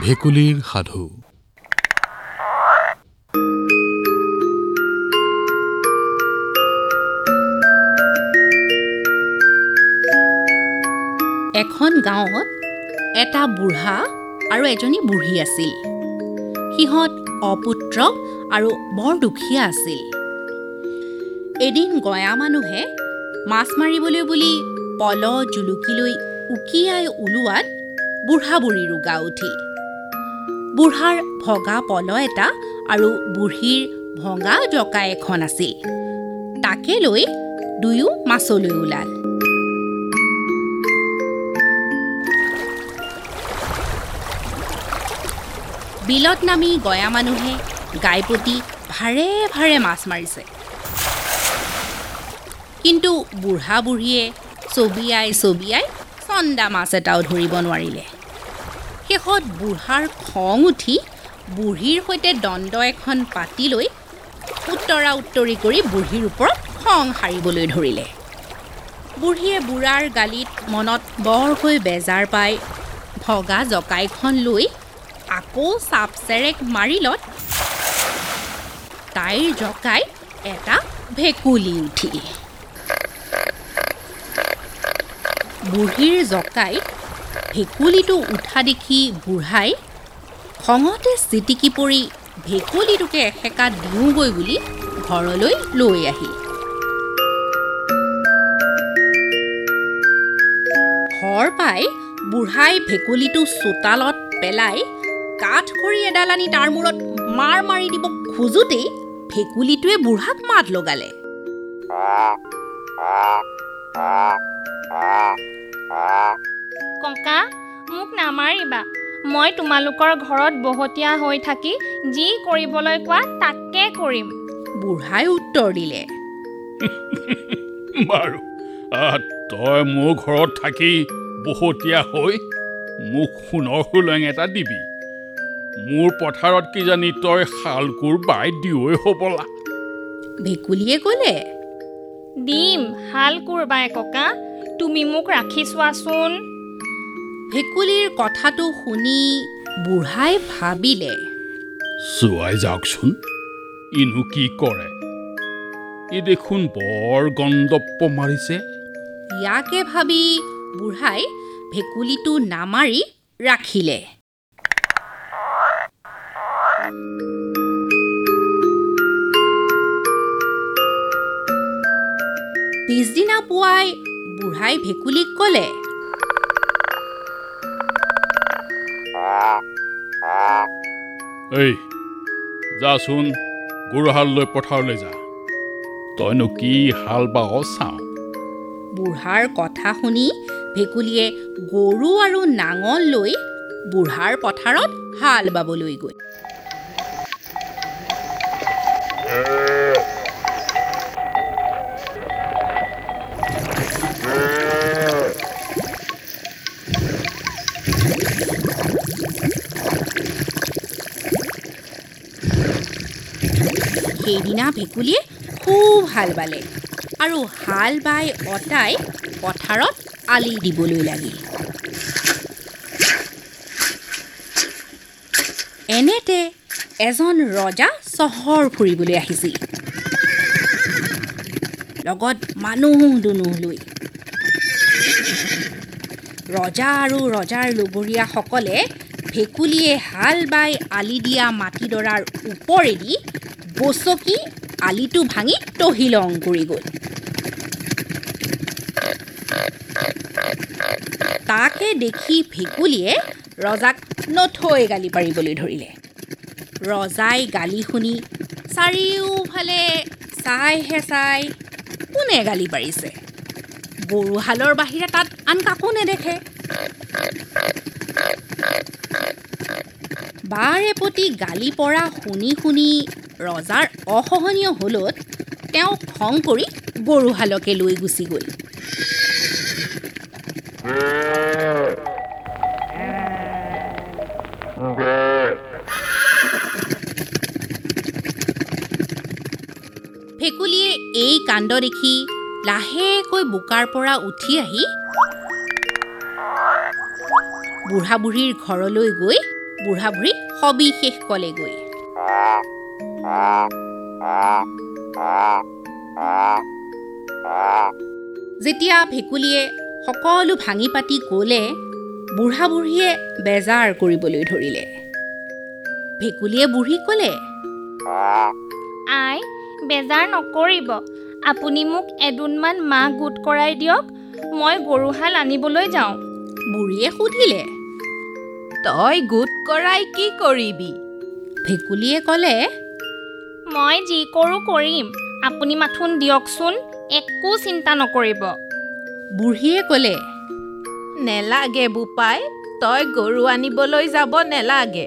ভেকুলীৰ সাধু। এখন গাঁৱত এটা বুঢ়া আৰু এজনী বুঢ়ী আছিল। সিহঁত অপুত্ৰ আৰু বৰ দুখীয়া আছিল। এদিন গঞা মানুহে মাছ মাৰিবলৈ বুলি পল জুলুকি লৈ উকিয়াই ওলোৱাত বুঢ়া বুঢ়ীৰো গা উঠিল। বুঢ়াৰ ভগা পল এটা আৰু বুঢ়ীৰ ভঙা জকা এখন আছিল তাকে লৈ দুয়ো মাছলৈ ওলাল। বিলত নামি গঞা মানুহে গাইপতি ভাৰে ভাৰে মাছ মাৰিছে। কিন্তু বুঢ়া বুঢ়ীয়ে চবিয়াই চবিয়াই চন্দা মাছ এটাও ধৰিব নোৱাৰিলে। শেষত বুঢ়াৰ খং উঠি বুঢ়ীৰ সৈতে দণ্ড এখন পাতি লৈ উত্তৰা উত্তৰি কৰি বুঢ়ীৰ ওপৰত খং সাৰিবলৈ ধৰিলে। বুঢ়ীয়ে বুঢ়াৰ গালিত মনত বৰকৈ বেজাৰ পাই ভগা জকাইখন লৈ আকৌ চাপ চেৰেক মাৰিলত তাইৰ জকাই এটা ভেকুলী উঠিল বুঢ়ীৰ জকাইত ভেকুলীটো উঠা দেখি বুঢ়াই খঙতে চিটিকি পৰি ভেকুলীটোকে এসেকা দিওঁগৈ বুলি ঘৰলৈ লৈ আহিল ঘৰ পাই বুঢ়াই ভেকুলীটো চোতালত পেলাই কাঠ খৰি এডাল আনি তাৰ মূৰত মাৰ মাৰি দিব খোজোতেই ভেকুলীটোৱে বুঢ়াক মাত লগালে। ককা মোক নামাৰিবা। মই তোমালোকৰ ঘৰত বহতীয়া হৈ থাকি যি কৰিবলৈ কোৱা তাকে কৰিম। বুঢ়াই উত্তৰ দিলে। বাৰু তই মোৰ ঘৰত থাকি বহতীয়া হৈ মোক সোণৰ সোলেং এটা দিবি। মোৰ পথাৰত কিজানি তই শাল কোৰ বাই দিয়ই হ'বলা। ভেকুলীয়ে ক'লে। দিম হাল কোৰবাই ককা তুমি মোক ৰাখি চোৱাচোন। ভেকুলীৰ কথাটো শুনি বুঢ়াই ভাবিলে চোৱাই যাওকচোন ইনো কি কৰে? ই দেখোন বৰ গণ্ডপ্প মাৰিছে। ইয়াকে ভাবি বুঢ়াই ভেকুলীটো নামাৰি ৰাখিলে। পিছদিনা পুৱাই বুঢ়াই ভেকুলীক ক'লে এই যাচোন গৰুহাল লৈ পথাৰলৈ যা। তইনো কি হাল বাৱ চাওঁ বুঢ়াৰ কথা শুনি ভেকুলীয়ে গৰু আৰু নাঙল লৈ বুঢ়াৰ পথাৰত হাল বাবলৈ গ'ল। সেইদিনা ভেকুলীয়ে খুব হাল বালে আৰু হাল বাই অতাই পথাৰত আলি দিবলৈ লাগিল এনেতে এজন ৰজা চহৰ ফুৰিবলৈ আহিছিল লগত মানুহ দুনুহ লৈ। ৰজা আৰু ৰজাৰ লগৰীয়াসকলে ভেকুলীয়ে হাল বাই আলি দিয়া মাটিডৰাৰ ওপৰেদি গচকি আলিটো ভাঙি তহিলং কৰি গ'ল। তাকে দেখি ভেকুলীয়ে ৰজাক নথৈ গালি পাৰিবলৈ ধৰিলে। ৰজাই গালি শুনি চাৰিওফালে চাইহে চাই কোনে গালি পাৰিছে? গৰুহালৰ বাহিৰে তাত আন কাকো নেদেখে। বাৰে প্ৰতি গালি পৰা শুনি শুনি ৰজাৰ অসহনীয় হ'লত তেওঁ খং কৰি গৰুহালকে লৈ গুচি গ'ল। ভেকুলীয়ে এই কাণ্ড দেখি লাহেকৈ বোকাৰ পৰা উঠি আহি বুঢ়া বুঢ়ীৰ ঘৰলৈ গৈ বুঢ়া বুঢ়ী সবিশেষ ক'লেগৈ। যেতিয়া ভেকুলীয়ে সকলো ভাঙি পাতি ক'লে বুঢ়া বুঢ়ীয়ে বেজাৰ কৰিবলৈ ধৰিলে। ভেকুলীয়ে বুঢ়ীক ক'লে আই বেজাৰ নকৰিব। আপুনি মোক এদোণমান মাহ গোট কৰাই দিয়ক মই গৰুহাল আনিবলৈ যাওঁ। বুঢ়ীয়ে সুধিলে তই গোট কৰাই কি কৰিবি? ভেকুলীয়ে ক'লে মই যি কৰোঁ কৰিম আপুনি মাথোন দিয়কচোন একো চিন্তা নকৰিব। বুঢ়ীয়ে ক'লে নেলাগে বোপাই তই গৰু আনিবলৈ যাব নেলাগে।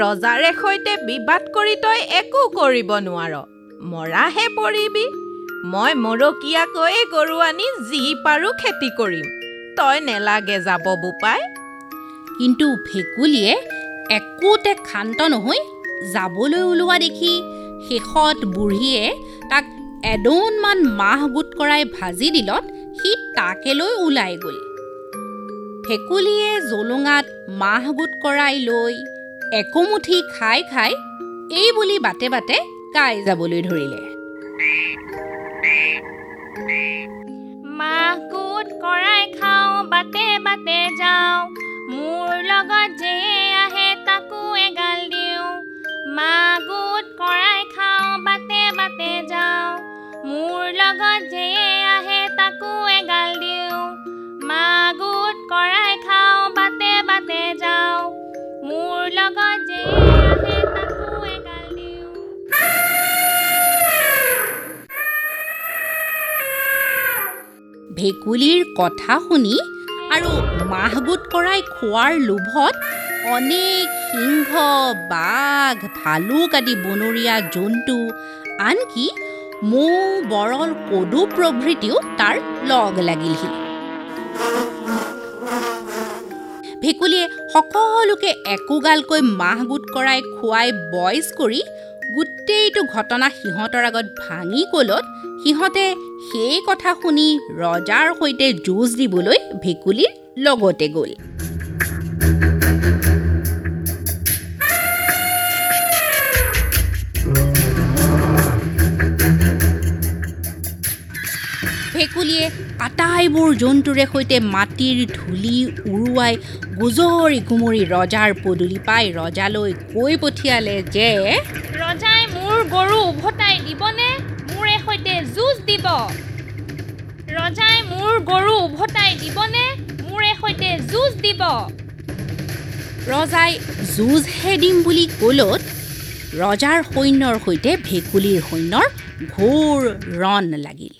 ৰজাৰে সৈতে বিবাদ কৰি তই একো কৰিব নোৱাৰ। মৰাহে পৰিবি। মই মৰকীয়াকৈয়ে গৰু আনি যি পাৰোঁ খেতি কৰিম। তই নেলাগে যাব বোপাই। কিন্তু ভেকুলীয়ে একোতে ক্ষান্ত নহৈ যাবলৈ ওলোৱা দেখি শেষত বুঢ়ীয়ে তাক এদোণমান মাহ গোট কৰাই ভাজি দিলত সি তাকে লৈ ওলাই গ'ল। ভেকুলীয়ে জলুঙাত মাহ গোট কৰাই লৈ একোমুঠি খাই খাই এই বুলি বাটে বাটে গাই যাবলৈ ধৰিলে। মাহ গোট কৰাই খাওঁ বাটে বাটে যাওঁ মোৰ লগত যে আহে তাকো এগাল দিওঁ। মাহ গোট কৰাই বাটে যাওঁ মোৰ লগত যে আহে তাকো এগাল দিওঁ মাহ গোট কৰাই খাওঁ বাটে বাটে যাওঁ মোৰ লগত যে আহে তাকো এগাল দিওঁ ভেকুলীৰ কথা শুনি আৰু মাহ গোট কৰাই খোৱাৰ লোভত অনেক সিংহ বাঘ ভালুক আদি বনৰীয়া জন্তু আনকি মৌ বৰল কদু প্ৰভৃতিও তাৰ লগ লাগিলহি। ভেকুলীয়ে সকলোকে একোগালকৈ মাহ গোট কৰাই খুৱাই বইজ কৰি গোটেইটো ঘটনা সিহঁতৰ আগত ভাঙি ক'লত সিহঁতে সেই কথা শুনি ৰজাৰ সৈতে যুঁজ দিবলৈ ভেকুলীৰ লগতে গ'ল। ভেকুলীয়ে আটাইবোৰ জন্তুৰে সৈতে মাটিৰ ধূলি উৰুৱাই গুজৰি গুমৰি ৰজাৰ পদূলি পাই ৰজালৈ কৈ পঠিয়ালে যে ৰজাই মোৰ গৰু উভতাই দিবনে? মোৰে সৈতে যুঁজ দিব। ৰজাই মোৰ গৰু উভতাই দিবনে? মোৰে সৈতে যুঁজ দিব। ৰজাই যুঁজহে দিম বুলি ক'লত ৰজাৰ সৈন্যৰ সৈতে ভেকুলীৰ সৈন্যৰ ঘোৰ ৰণ লাগিল।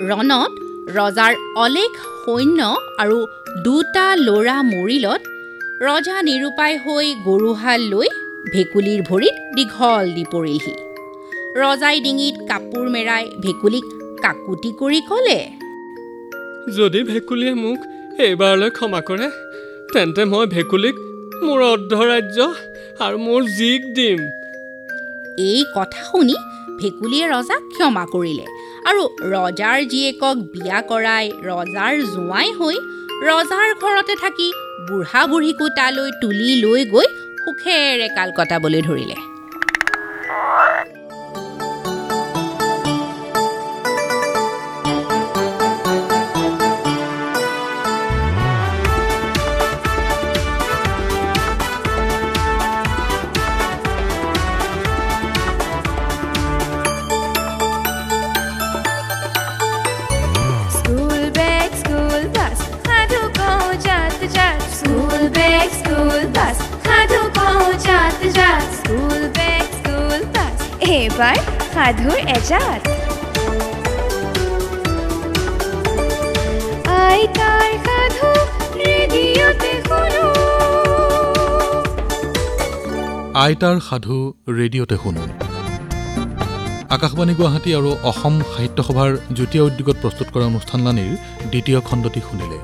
ৰণত ৰজাৰ অলেখ সৈন্য আৰু দুটা ল'ৰা মৰিলত ৰজা নিৰুপায় হৈ গৰুহাল লৈ ভেকুলীৰ ভৰিত দীঘল দি পৰিলহি। ৰজাই ডিঙিত কাপোৰ মেৰাই ভেকুলীক কাকুতি কৰি ক'লে যদি ভেকুলীয়ে মোক এইবাৰলৈ ক্ষমা কৰে তেন্তে মই ভেকুলীক মোৰ অৰ্ধৰাজ্য আৰু মোৰ জীক দিম। এই কথা শুনি ভেকুলীয়ে ৰজাক ক্ষমা কৰিলে। আৰু ৰজাৰ জীয়েকক বিয়া কৰাই ৰজাৰ জোঁৱাই হৈ ৰজাৰ ঘৰতে থাকি বুঢ়া বুঢ়ীকো তালৈ তুলি লৈ গৈ সুখেৰে কাল কটাবলৈ ধৰিলে। এইবাৰ সাধুৰ এজাত। আইতাৰ সাধু ৰেডিঅ'তে শুনো। আইতাৰ সাধু ৰেডিঅ'তে শুনো। আকাশবাণী গুৱাহাটী আৰু অসম সাহিত্য সভাৰ যুটীয়া উদ্যোগত প্ৰস্তুত কৰা অনুষ্ঠানলানিৰ দ্বিতীয় খণ্ডটি শুনিলে।